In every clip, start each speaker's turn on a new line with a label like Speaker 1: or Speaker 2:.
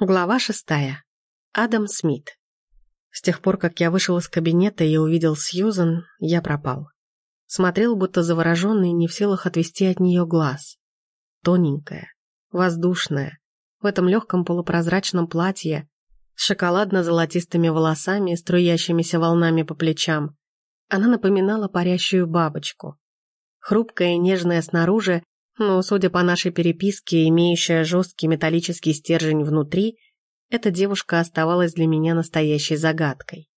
Speaker 1: Глава шестая. Адам Смит. С тех пор, как я вышел из кабинета и увидел Сьюзан, я пропал. Смотрел, будто завороженный, не в силах отвести от нее глаз. Тоненькая, воздушная, в этом легком полупрозрачном платье, с шоколадно-золотистыми волосами, струящимися волнами по плечам. Она напоминала парящую бабочку. Хрупкая и нежная снаружи, но, судя по нашей переписке, имеющая жесткий металлический стержень внутри, эта девушка оставалась для меня настоящей загадкой.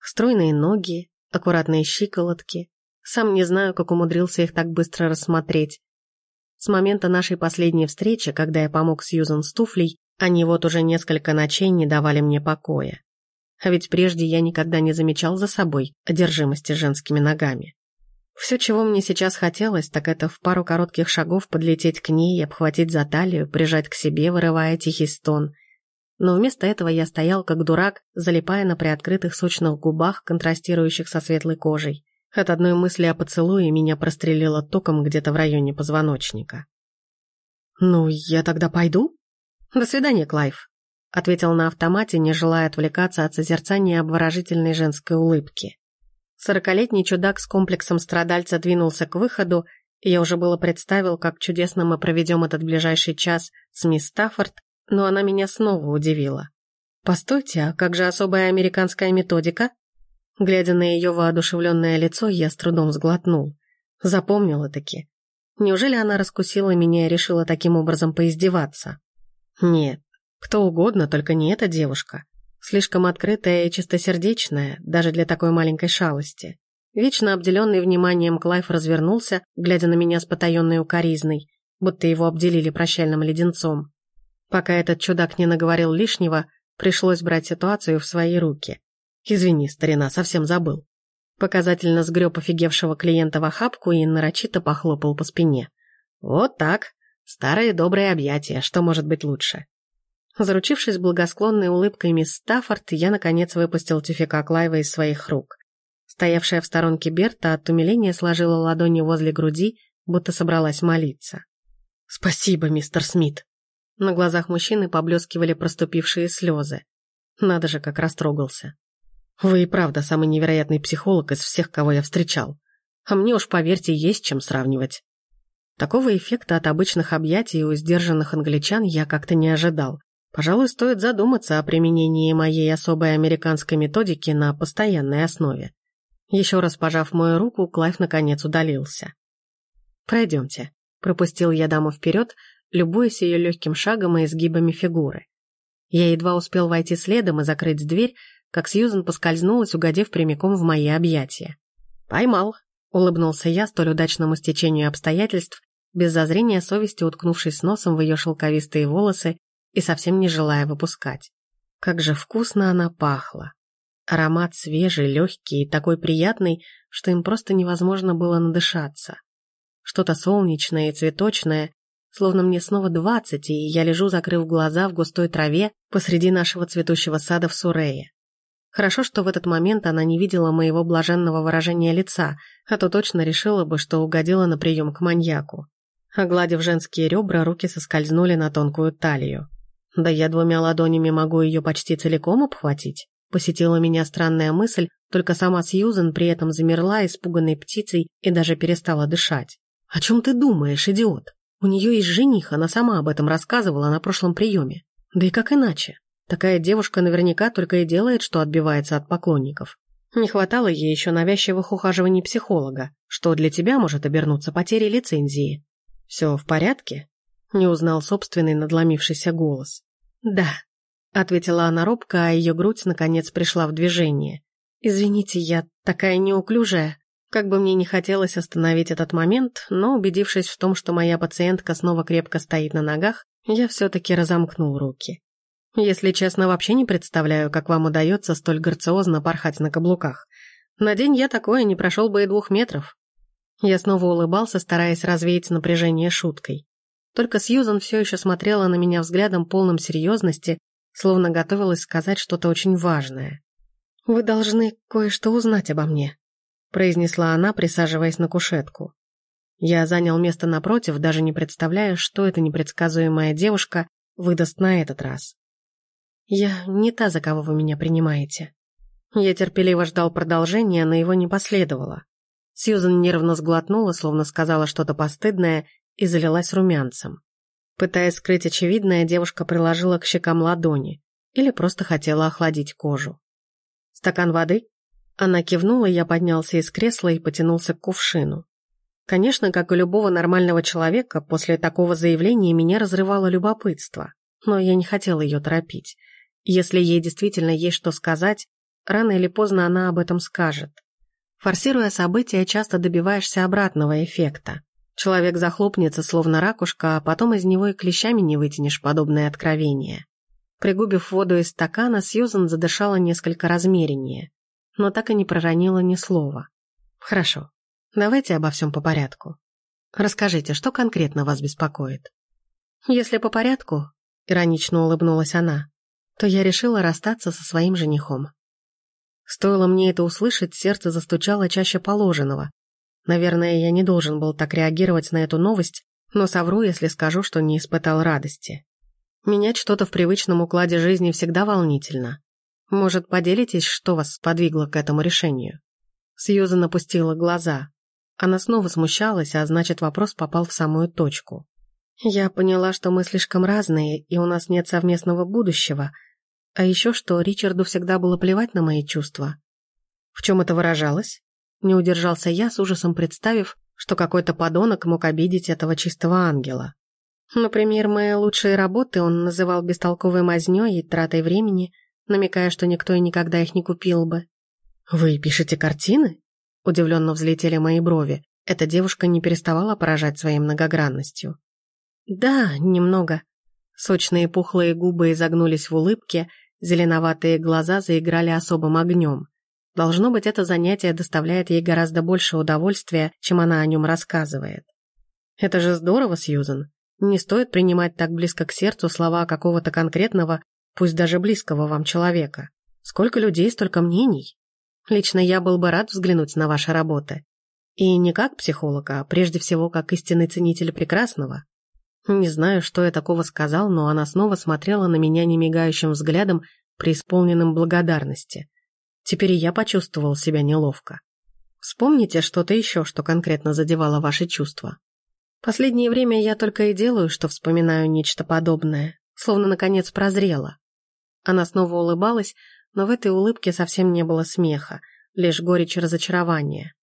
Speaker 1: Стройные ноги, аккуратные щиколотки. Сам не знаю, как умудрился их так быстро рассмотреть. С момента нашей последней встречи, когда я помог Сьюзан с туфлей, они вот уже несколько ночей не давали мне покоя. А ведь прежде я никогда не замечал за собой одержимости женскими ногами. Все, чего мне сейчас хотелось, так это в пару коротких шагов подлететь к ней, обхватить за талию, прижать к себе, вырывая тихий стон. Но вместо этого я стоял как дурак, залипая на приоткрытых сочных губах, контрастирующих со светлой кожей. От одной мысли о поцелуе меня прострелило током где-то в районе позвоночника. «Ну, я тогда пойду?» «До свидания, Клайв», — ответил на автомате, не желая отвлекаться от созерцания обворожительной женской улыбки. Сорокалетний чудак с комплексом страдальца двинулся к выходу, и я уже было представил, как чудесно мы проведем этот ближайший час с мисс Стаффорд, но она меня снова удивила. «Постойте, а как же особая американская методика?» Глядя на ее воодушевленное лицо, я с трудом сглотнул. Запомнила-таки. Неужели она раскусила меня и решила таким образом поиздеваться? Нет, кто угодно, только не эта девушка. Слишком открытая и чистосердечная, даже для такой маленькой шалости. Вечно обделенный вниманием Клайв развернулся, глядя на меня с потаенной укоризной, будто его обделили прощальным леденцом. Пока этот чудак не наговорил лишнего, пришлось брать ситуацию в свои руки. «Извини, старина, совсем забыл». Показательно сгреб офигевшего клиента в охапку и нарочито похлопал по спине. «Вот так. Старые добрые объятия. Что может быть лучше?» Заручившись благосклонной улыбкой мисс Стаффорд, я, наконец, выпустил тюфика Клайва из своих рук. Стоявшая в сторонке Берта от умиления сложила ладони возле груди, будто собралась молиться. «Спасибо, мистер Смит!» На глазах мужчины поблескивали проступившие слезы. Надо же, как растрогался. «Вы и правда самый невероятный психолог из всех, кого я встречал. А мне уж, поверьте, есть чем сравнивать». Такого эффекта от обычных объятий у сдержанных англичан я как-то не ожидал. Пожалуй, стоит задуматься о применении моей особой американской методики на постоянной основе. Еще раз пожав мою руку, Клайв наконец удалился. «Пройдемте», — пропустил я даму вперед, любуясь ее легким шагом и изгибами фигуры. Я едва успел войти следом и закрыть дверь, как Сьюзен поскользнулась, угодив прямиком в мои объятия. «Поймал», — улыбнулся я столь удачному стечению обстоятельств, без зазрения совести уткнувшись носом в ее шелковистые волосы и совсем не желая выпускать. Как же вкусно она пахла. Аромат свежий, легкий и такой приятный, что им просто невозможно было надышаться. Что-то солнечное и цветочное, словно мне снова двадцать, и я лежу, закрыв глаза в густой траве посреди нашего цветущего сада в Сурее. Хорошо, что в этот момент она не видела моего блаженного выражения лица, а то точно решила бы, что угодила на прием к маньяку. Огладив женские ребра, руки соскользнули на тонкую талию. Да я двумя ладонями могу ее почти целиком обхватить. Посетила меня странная мысль, только сама Сьюзен при этом замерла испуганной птицей и даже перестала дышать. «О чем ты думаешь, идиот? У нее есть жених, она сама об этом рассказывала на прошлом приеме. Да и как иначе? Такая девушка наверняка только и делает, что отбивается от поклонников. Не хватало ей еще навязчивых ухаживаний психолога, что для тебя может обернуться потерей лицензии. Все в порядке?» Не узнал собственный надломившийся голос. «Да», — ответила она робко, а ее грудь наконец пришла в движение. «Извините, я такая неуклюжая. Как бы мне не хотелось остановить этот момент, но, убедившись в том, что моя пациентка снова крепко стоит на ногах, я все-таки разомкнул руки. Если честно, вообще не представляю, как вам удается столь грациозно порхать на каблуках. На день я такое не прошел бы и двух метров». Я снова улыбался, стараясь развеять напряжение шуткой. Только Сьюзан все еще смотрела на меня взглядом полным серьезности, словно готовилась сказать что-то очень важное. «Вы должны кое-что узнать обо мне», — произнесла она, присаживаясь на кушетку. Я занял место напротив, даже не представляя, что эта непредсказуемая девушка выдаст на этот раз. Я не та, за кого вы меня принимаете. Я терпеливо ждал продолжения, но его не последовало. Сьюзан нервно сглотнула, словно сказала что-то постыдное, и залилась румянцем. Пытаясь скрыть очевидное, девушка приложила к щекам ладони или просто хотела охладить кожу. «Стакан воды?» Она кивнула, я поднялся из кресла и потянулся к кувшину. Конечно, как и любого нормального человека, после такого заявления меня разрывало любопытство, но я не хотела ее торопить. Если ей действительно есть что сказать, рано или поздно она об этом скажет. Форсируя события, часто добиваешься обратного эффекта. Человек захлопнется, словно ракушка, а потом из него и клещами не вытянешь подобное откровение. Пригубив воду из стакана, Сьюзан задышала несколько размереннее, но так и не проронила ни слова. «Хорошо, давайте обо всем по порядку. Расскажите, что конкретно вас беспокоит?» «Если по порядку», — иронично улыбнулась она, то я решила расстаться со своим женихом. Стоило мне это услышать, сердце застучало чаще положенного. Наверное, я не должен был так реагировать на эту новость, но совру, если скажу, что не испытал радости. Менять что-то в привычном укладе жизни всегда волнительно. Может, поделитесь, что вас сподвигло к этому решению?» Сьюзан опустила глаза. Она снова смущалась, а значит, вопрос попал в самую точку. «Я поняла, что мы слишком разные, и у нас нет совместного будущего, а еще что Ричарду всегда было плевать на мои чувства. В чем это выражалось? Не удержался я, с ужасом представив, что какой-то подонок мог обидеть этого чистого ангела. Например, мои лучшие работы он называл бестолковой мазнёй и тратой времени, намекая, что никто и никогда их не купил бы. «Вы пишете картины?» Удивленно взлетели мои брови. Эта девушка не переставала поражать своей многогранностью. «Да, немного». Сочные пухлые губы изогнулись в улыбке, Зеленоватые глаза заиграли особым огнем. Должно быть, это занятие доставляет ей гораздо больше удовольствия, чем она о нем рассказывает. Это же здорово, Сьюзен. Не стоит принимать так близко к сердцу слова какого-то конкретного, пусть даже близкого вам человека. Сколько людей, столько мнений. Лично я был бы рад взглянуть на ваши работы. И не как психолог, а прежде всего как истинный ценитель прекрасного. Не знаю, что я такого сказал, но она снова смотрела на меня немигающим взглядом, преисполненным благодарности. Теперь и я почувствовал себя неловко. Вспомните что-то еще, что конкретно задевало ваши чувства. Последнее время я только и делаю, что вспоминаю нечто подобное, словно наконец прозрела. Она снова улыбалась, но в этой улыбке совсем не было смеха, лишь горечь разочарования.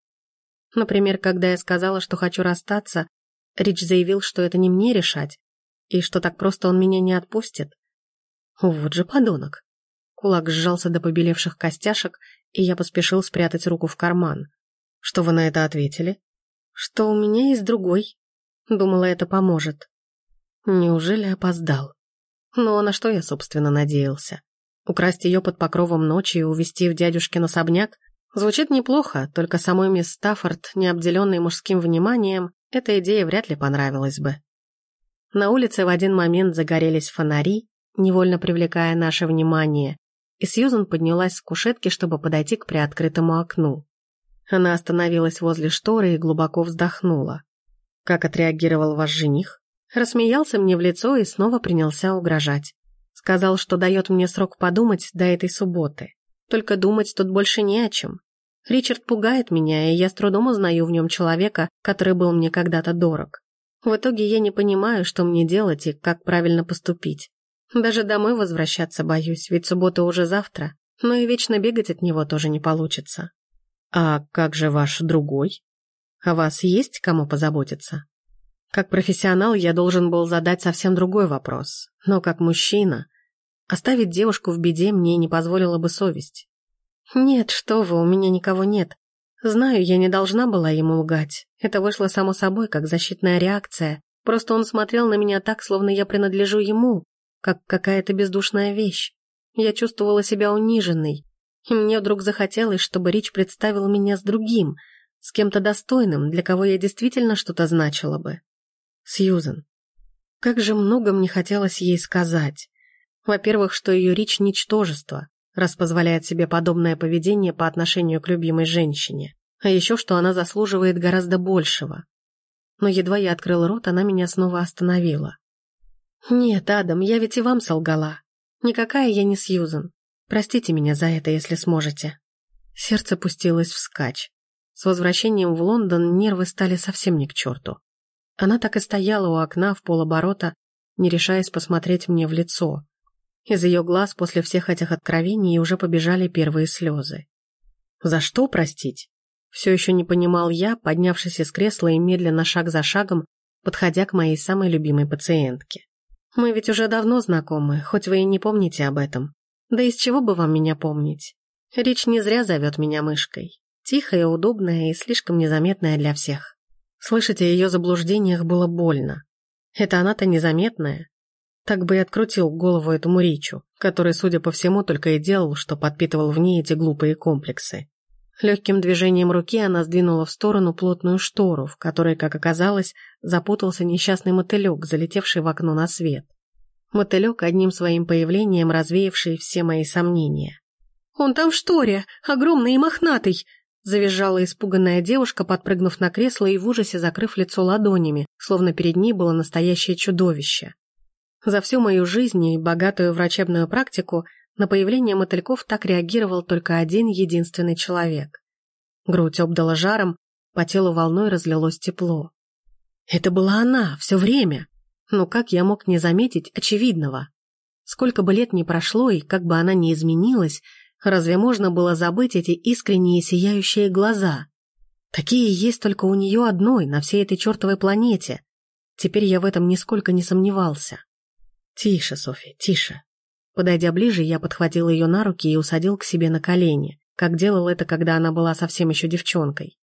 Speaker 1: Например, когда я сказала, что хочу расстаться, Рич заявил, что это не мне решать, и что так просто он меня не отпустит. Вот же подонок. Кулак сжался до побелевших костяшек, и я поспешил спрятать руку в карман. Что вы на это ответили? Что у меня есть другой. Думала, это поможет. Неужели опоздал? Ну на что я, собственно, надеялся? Украсть ее под покровом ночи и увезти в дядюшкин особняк? Звучит неплохо, только самой мисс Стаффорд, не обделенной мужским вниманием, эта идея вряд ли понравилась бы. На улице в один момент загорелись фонари, невольно привлекая наше внимание, и Сьюзан поднялась с кушетки, чтобы подойти к приоткрытому окну. Она остановилась возле шторы и глубоко вздохнула. «Как отреагировал ваш жених?» Рассмеялся мне в лицо и снова принялся угрожать. Сказал, что дает мне срок подумать до этой субботы. Только думать тут больше не о чем. Ричард пугает меня, и я с трудом узнаю в нем человека, который был мне когда-то дорог. В итоге я не понимаю, что мне делать и как правильно поступить. Даже домой возвращаться боюсь, ведь суббота уже завтра, но и вечно бегать от него тоже не получится. А как же ваш другой? О вас есть кому позаботиться? Как профессионал я должен был задать совсем другой вопрос, но как мужчина оставить девушку в беде мне не позволила бы совесть. «Нет, что вы, у меня никого нет. Знаю, я не должна была ему лгать. Это вышло само собой, как защитная реакция. Просто он смотрел на меня так, словно я принадлежу ему, как какая-то бездушная вещь. Я чувствовала себя униженной, и мне вдруг захотелось, чтобы Рич представил меня с другим, с кем-то достойным, для кого я действительно что-то значила бы. Сьюзен. Как же много мне хотелось ей сказать. Во-первых, что ее Рич — ничтожество, раз позволяет себе подобное поведение по отношению к любимой женщине. А еще, что она заслуживает гораздо большего. Но едва я открыл рот, она меня снова остановила. «Нет, Адам, я ведь и вам солгала. Никакая я не Сьюзан. Простите меня за это, если сможете». Сердце пустилось вскачь. С возвращением в Лондон нервы стали совсем не к черту. Она так и стояла у окна в полоборота, не решаясь посмотреть мне в лицо. Из ее глаз после всех этих откровений уже побежали первые слезы. За что простить? Все еще не понимал я, поднявшись из кресла и медленно шаг за шагом, подходя к моей самой любимой пациентке. Мы ведь уже давно знакомы, хоть вы и не помните об этом. Да из чего бы вам меня помнить? Речь не зря зовет меня мышкой. Тихая, удобная и слишком незаметная для всех. Слышать о ее заблуждениях было больно. Это она-то незаметная. Так бы и открутил голову этому Ричу, который, судя по всему, только и делал, что подпитывал в ней эти глупые комплексы. Легким движением руки она сдвинула в сторону плотную штору, в которой, как оказалось, запутался несчастный мотылек, залетевший в окно на свет. Мотылек, одним своим появлением развеявший все мои сомнения. «Он там в шторе, огромный и мохнатый!» Завизжала испуганная девушка, подпрыгнув на кресло и в ужасе закрыв лицо ладонями, словно перед ней было настоящее чудовище. За всю мою жизнь и богатую врачебную практику на появление мотыльков так реагировал только один единственный человек. Грудь обдала жаром, по телу волной разлилось тепло. Это была она, все время. Но как я мог не заметить очевидного? Сколько бы лет ни прошло, и как бы она ни изменилась, разве можно было забыть эти искренние сияющие глаза? Такие есть только у нее одной на всей этой чертовой планете. Теперь я в этом нисколько не сомневался. Тише, Софи, тише. Подойдя ближе, я подхватил ее на руки и усадил к себе на колени, как делал это, когда она была совсем еще девчонкой.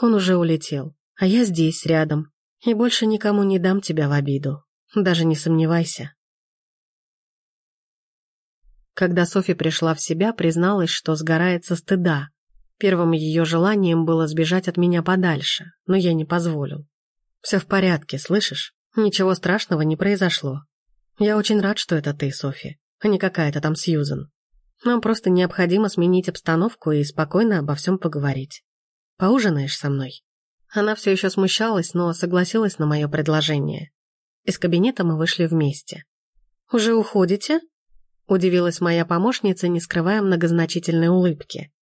Speaker 1: Он уже улетел, а я здесь, рядом, и больше никому не дам тебя в обиду. Даже не сомневайся. Когда Софи пришла в себя, призналась, что сгорает со стыда. Первым ее желанием было сбежать от меня подальше, но я не позволил. «Все в порядке, слышишь? Ничего страшного не произошло. Я очень рад, что это ты, Софи а не какая-то там Сьюзен. Нам просто необходимо сменить обстановку и спокойно обо всем поговорить. Поужинаешь со мной?» Она все еще смущалась, но согласилась на мое предложение. Из кабинета мы вышли вместе. «Уже уходите?» Удивилась моя помощница, не скрывая многозначительной улыбки.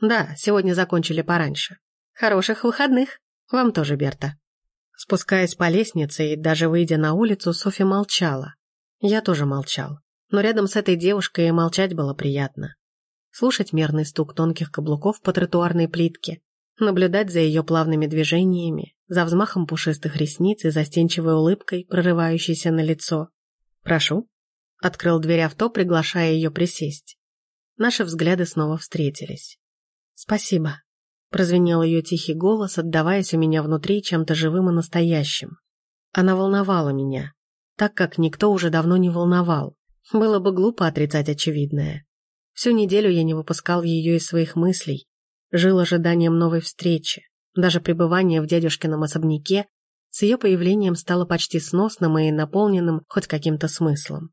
Speaker 1: «Да, сегодня закончили пораньше. Хороших выходных. Вам тоже, Берта». Спускаясь по лестнице и даже выйдя на улицу, Софья молчала. Я тоже молчал но рядом с этой девушкой молчать было приятно. Слушать мерный стук тонких каблуков по тротуарной плитке, наблюдать за ее плавными движениями, за взмахом пушистых ресниц и застенчивой улыбкой, прорывающейся на лицо. «Прошу», — открыл дверь авто, приглашая ее присесть. Наши взгляды снова встретились. «Спасибо», — прозвенел ее тихий голос, отдаваясь у меня внутри чем-то живым и настоящим. Она волновала меня, так как никто уже давно не волновал, было бы глупо отрицать очевидное. Всю неделю я не выпускал ее из своих мыслей, жил ожиданием новой встречи. Даже пребывание в дядюшкином особняке с ее появлением стало почти сносным и наполненным хоть каким-то смыслом.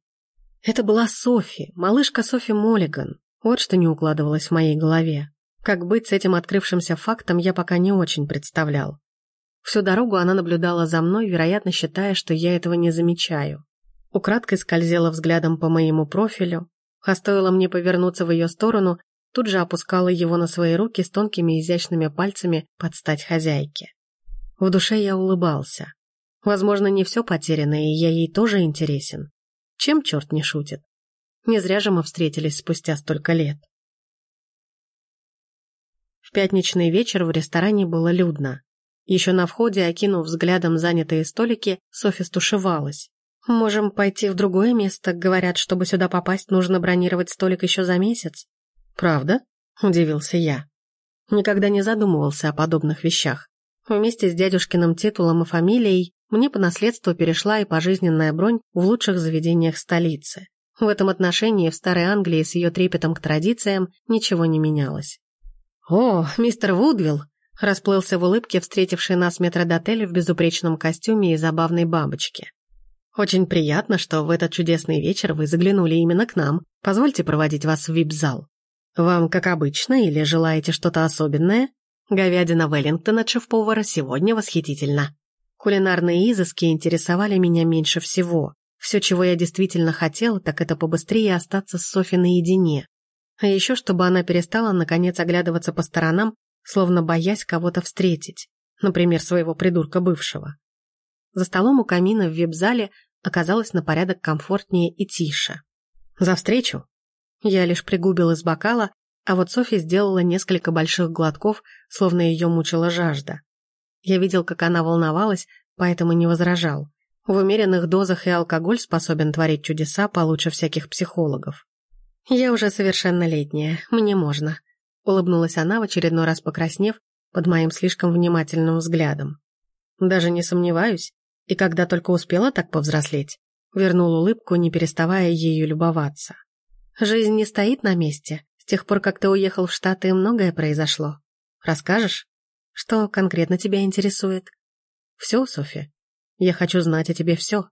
Speaker 1: Это была Софи, малышка Софи Моллиган. Вот что не укладывалось в моей голове. Как быть с этим открывшимся фактом, я пока не очень представлял. Всю дорогу она наблюдала за мной, вероятно, считая, что я этого не замечаю. Украдкой скользила взглядом по моему профилю, а стоило мне повернуться в ее сторону, тут же опускала его на свои руки с тонкими изящными пальцами под стать хозяйке. В душе я улыбался. Возможно, не все потеряно, и я ей тоже интересен. Чем черт не шутит? Не зря же мы встретились спустя столько лет. В пятничный вечер в ресторане было людно. Еще на входе, окинув взглядом занятые столики, Софи стушевалась. «Можем пойти в другое место. Говорят, чтобы сюда попасть, нужно бронировать столик еще за месяц». «Правда?» – удивился я. Никогда не задумывался о подобных вещах. Вместе с дядюшкиным титулом и фамилией мне по наследству перешла и пожизненная бронь в лучших заведениях столицы. В этом отношении в Старой Англии с ее трепетом к традициям ничего не менялось. «О, мистер Вудвилл!» – расплылся в улыбке встретивший нас метродотель в безупречном костюме и забавной бабочке. Очень приятно, что в этот чудесный вечер вы заглянули именно к нам. Позвольте проводить вас в вип-зал. Вам как обычно или желаете что-то особенное? Говядина Веллингтон от шеф-повара сегодня восхитительно. Кулинарные изыски интересовали меня меньше всего. Все, чего я действительно хотела, так это побыстрее остаться с Софи наедине. А еще, чтобы она перестала, наконец, оглядываться по сторонам, словно боясь кого-то встретить, например, своего придурка бывшего. За столом у камина в вип-зале оказалось на порядок комфортнее и тише. «За встречу!» Я лишь пригубил из бокала, а вот Софья сделала несколько больших глотков, словно ее мучила жажда. Я видел, как она волновалась, поэтому не возражал. В умеренных дозах и алкоголь способен творить чудеса получше всяких психологов. «Я уже совершеннолетняя, мне можно», — улыбнулась она, в очередной раз покраснев под моим слишком внимательным взглядом. «Даже не сомневаюсь, и когда только успела так повзрослеть», вернул улыбку, не переставая ею любоваться. «Жизнь не стоит на месте. С тех пор, как ты уехал в Штаты, многое произошло. Расскажешь? Что конкретно тебя интересует?» «Все, Софья. Я хочу знать о тебе все.